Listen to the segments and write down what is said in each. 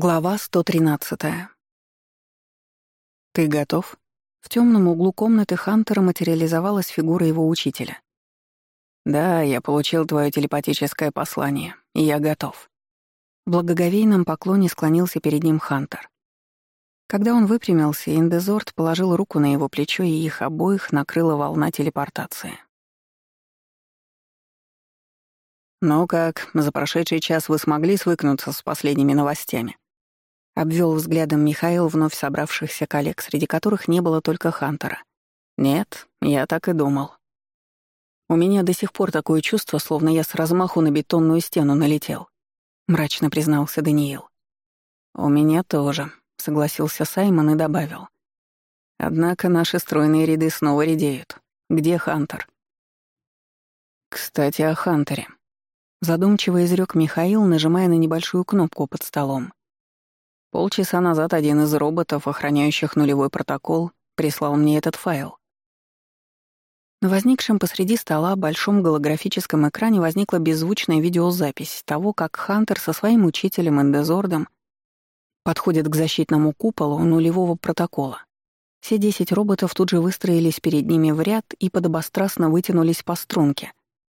Глава 113. «Ты готов?» В темном углу комнаты Хантера материализовалась фигура его учителя. «Да, я получил твое телепатическое послание, и я готов». В благоговейном поклоне склонился перед ним Хантер. Когда он выпрямился, Индезорт положил руку на его плечо, и их обоих накрыла волна телепортации. «Ну как, за прошедший час вы смогли свыкнуться с последними новостями?» обвел взглядом Михаил вновь собравшихся коллег, среди которых не было только Хантера. «Нет, я так и думал». «У меня до сих пор такое чувство, словно я с размаху на бетонную стену налетел», — мрачно признался Даниил. «У меня тоже», — согласился Саймон и добавил. «Однако наши стройные ряды снова редеют. Где Хантер?» «Кстати, о Хантере», — задумчиво изрек Михаил, нажимая на небольшую кнопку под столом. Полчаса назад один из роботов, охраняющих нулевой протокол, прислал мне этот файл. На возникшем посреди стола большом голографическом экране возникла беззвучная видеозапись того, как Хантер со своим учителем Эндезордом подходит к защитному куполу нулевого протокола. Все десять роботов тут же выстроились перед ними в ряд и подобострастно вытянулись по струнке,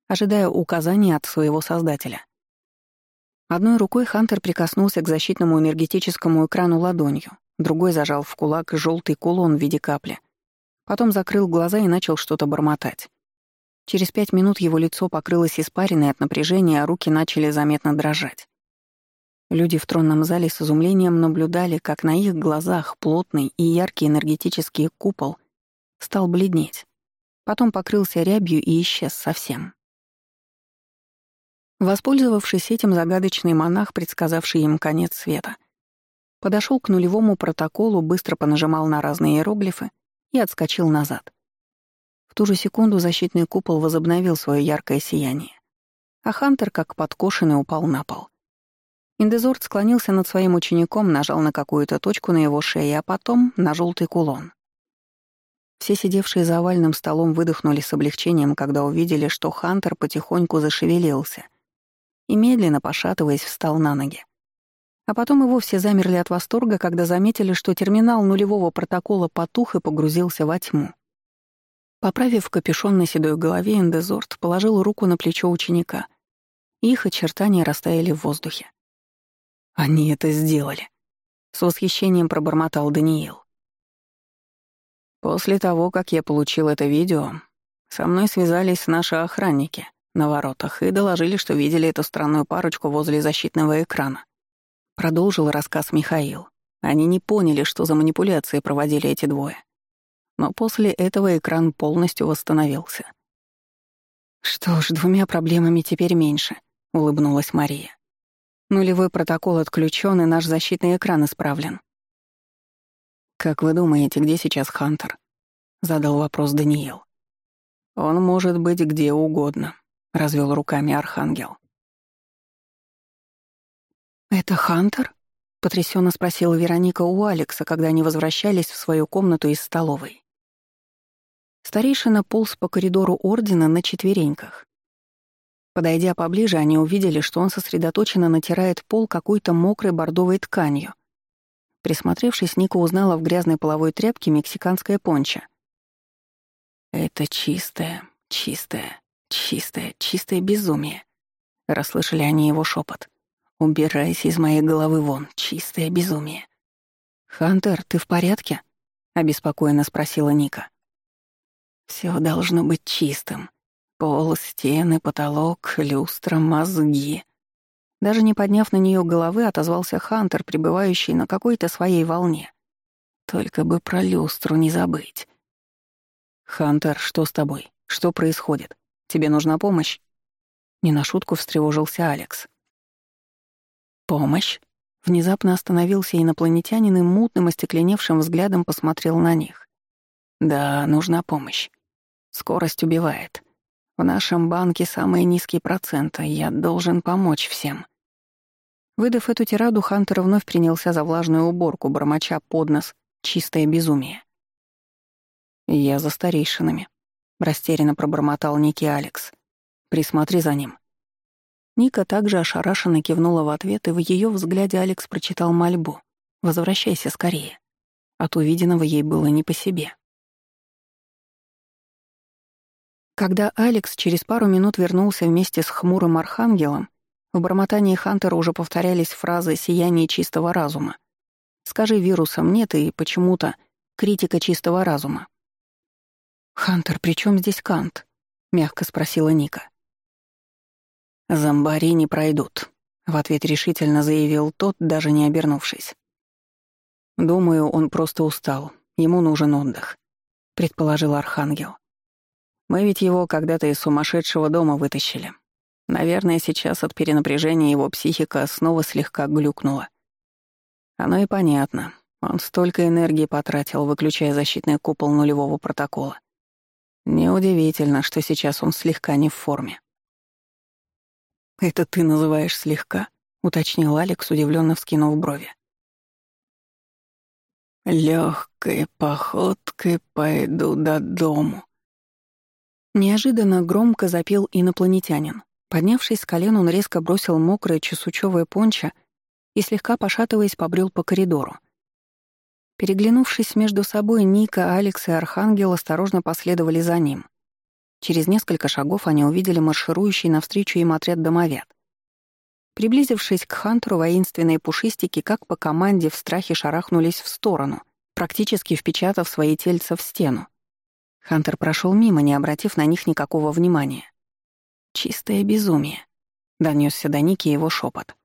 ожидая указаний от своего создателя. Одной рукой Хантер прикоснулся к защитному энергетическому экрану ладонью, другой зажал в кулак желтый кулон в виде капли. Потом закрыл глаза и начал что-то бормотать. Через пять минут его лицо покрылось испариной от напряжения, а руки начали заметно дрожать. Люди в тронном зале с изумлением наблюдали, как на их глазах плотный и яркий энергетический купол стал бледнеть, потом покрылся рябью и исчез совсем. Воспользовавшись этим, загадочный монах, предсказавший им конец света, подошел к нулевому протоколу, быстро понажимал на разные иероглифы и отскочил назад. В ту же секунду защитный купол возобновил свое яркое сияние, а Хантер, как подкошенный, упал на пол. Индезорд склонился над своим учеником, нажал на какую-то точку на его шее, а потом на желтый кулон. Все сидевшие за овальным столом выдохнули с облегчением, когда увидели, что Хантер потихоньку зашевелился — и, медленно пошатываясь, встал на ноги. А потом и вовсе замерли от восторга, когда заметили, что терминал нулевого протокола потух и погрузился во тьму. Поправив капюшон на седой голове, Эндезорт положил руку на плечо ученика. Их очертания растаяли в воздухе. «Они это сделали!» — с восхищением пробормотал Даниил. «После того, как я получил это видео, со мной связались наши охранники», на воротах и доложили, что видели эту странную парочку возле защитного экрана. Продолжил рассказ Михаил. Они не поняли, что за манипуляции проводили эти двое. Но после этого экран полностью восстановился. «Что ж, двумя проблемами теперь меньше», — улыбнулась Мария. «Нулевой протокол отключен, и наш защитный экран исправлен». «Как вы думаете, где сейчас Хантер?» — задал вопрос Даниил. «Он может быть где угодно. — развел руками Архангел. «Это Хантер?» — потрясенно спросила Вероника у Алекса, когда они возвращались в свою комнату из столовой. Старейшина полз по коридору Ордена на четвереньках. Подойдя поближе, они увидели, что он сосредоточенно натирает пол какой-то мокрой бордовой тканью. Присмотревшись, Ника узнала в грязной половой тряпке мексиканское пончо. «Это чистое, чистое», «Чистое, чистое безумие!» — расслышали они его шепот. «Убирайся из моей головы вон, чистое безумие!» «Хантер, ты в порядке?» — обеспокоенно спросила Ника. «Все должно быть чистым. Пол, стены, потолок, люстра, мозги». Даже не подняв на нее головы, отозвался Хантер, пребывающий на какой-то своей волне. «Только бы про люстру не забыть». «Хантер, что с тобой? Что происходит?» Тебе нужна помощь?» Не на шутку встревожился Алекс. «Помощь?» Внезапно остановился инопланетянин и мутным остекленевшим взглядом посмотрел на них. «Да, нужна помощь. Скорость убивает. В нашем банке самые низкие проценты, я должен помочь всем». Выдав эту тираду, Хантер вновь принялся за влажную уборку, бормоча под нос «чистое безумие». «Я за старейшинами», — растерянно пробормотал Ники Алекс. «Присмотри за ним». Ника также ошарашенно кивнула в ответ, и в ее взгляде Алекс прочитал мольбу. «Возвращайся скорее». От увиденного ей было не по себе. Когда Алекс через пару минут вернулся вместе с хмурым архангелом, в бормотании Хантера уже повторялись фразы «сияние чистого разума». «Скажи вирусам нет» и почему-то «критика чистого разума». «Хантер, при чем здесь Кант?» — мягко спросила Ника. «Зомбари не пройдут», — в ответ решительно заявил тот, даже не обернувшись. «Думаю, он просто устал. Ему нужен отдых», — предположил Архангел. «Мы ведь его когда-то из сумасшедшего дома вытащили. Наверное, сейчас от перенапряжения его психика снова слегка глюкнула. Оно и понятно. Он столько энергии потратил, выключая защитный купол нулевого протокола. Неудивительно, что сейчас он слегка не в форме. «Это ты называешь слегка?» — уточнил Алекс, удивленно вскинув брови. Легкой походкой пойду до дому. Неожиданно громко запел инопланетянин. Поднявшись с колен, он резко бросил мокрое чесучевое пончо и, слегка пошатываясь, побрел по коридору. Переглянувшись между собой, Ника, Алекс и Архангел осторожно последовали за ним. Через несколько шагов они увидели марширующий навстречу им отряд домовят. Приблизившись к Хантеру, воинственные пушистики, как по команде, в страхе шарахнулись в сторону, практически впечатав свои тельца в стену. Хантер прошел мимо, не обратив на них никакого внимания. «Чистое безумие», — донесся до Ники его шепот.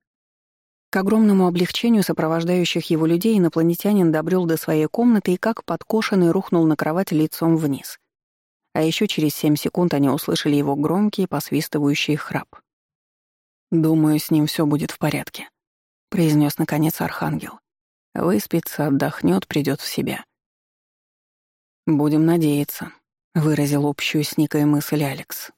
К огромному облегчению сопровождающих его людей инопланетянин добрел до своей комнаты и как подкошенный рухнул на кровать лицом вниз. А еще через семь секунд они услышали его громкий посвистывающий храп. «Думаю, с ним все будет в порядке», — произнес наконец Архангел. «Выспится, отдохнет, придет в себя». «Будем надеяться», — выразил общую с Никой мысль Алекс.